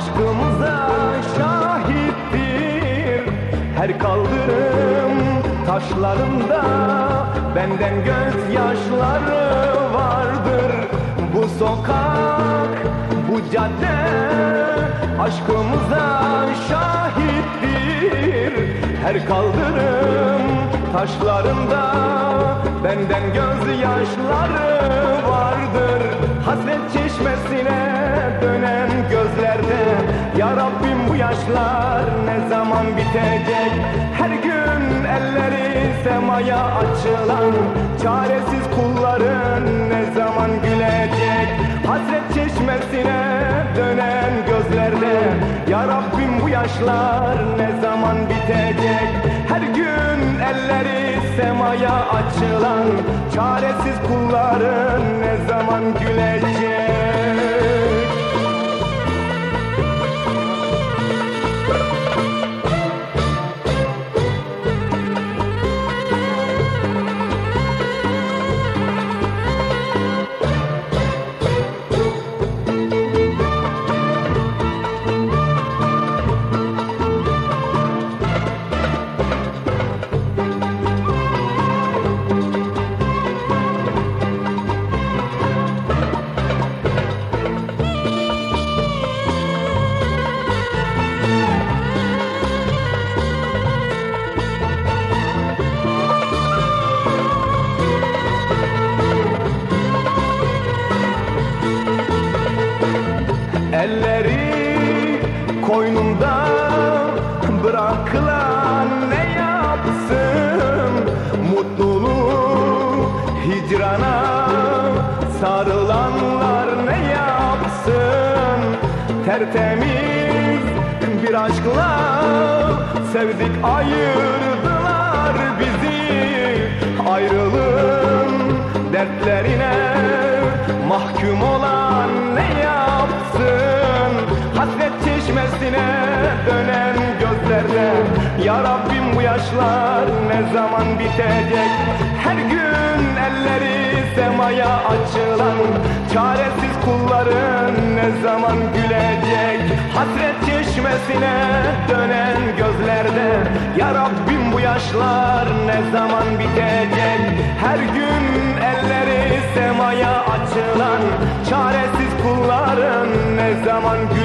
Aşkımıza şahittir Her kaldırım taşlarında Benden gözyaşları vardır. Bu sokak, bu cadde Aşkımıza şahittir Her kaldırım taşlarında Benden gözyaşları vardır. Hasret çeşmesine yaşlar ne zaman bitecek? Her gün elleri semaya açılan Çaresiz kulların ne zaman gülecek? Hasret çeşmesine dönen gözlerde Ya Rabbim bu yaşlar ne zaman bitecek? Her gün elleri semaya açılan Çaresiz kulların ne zaman gülecek Elleri koynunda bırakılan ne yapsın? Mutluluğu hicrana sarılanlar ne yapsın? Tertemiz bir aşkla sevdik ayırdılar bizi. Ayrılığın dertlerine mahkum olan Yaşlar ne zaman bitecek? Her gün elleri semaya açılan Çaresiz kulların ne zaman gülecek? Hasret çeşmesine dönen gözlerde Ya Rabbim bu yaşlar ne zaman bitecek? Her gün elleri semaya açılan Çaresiz kulların ne zaman gülecek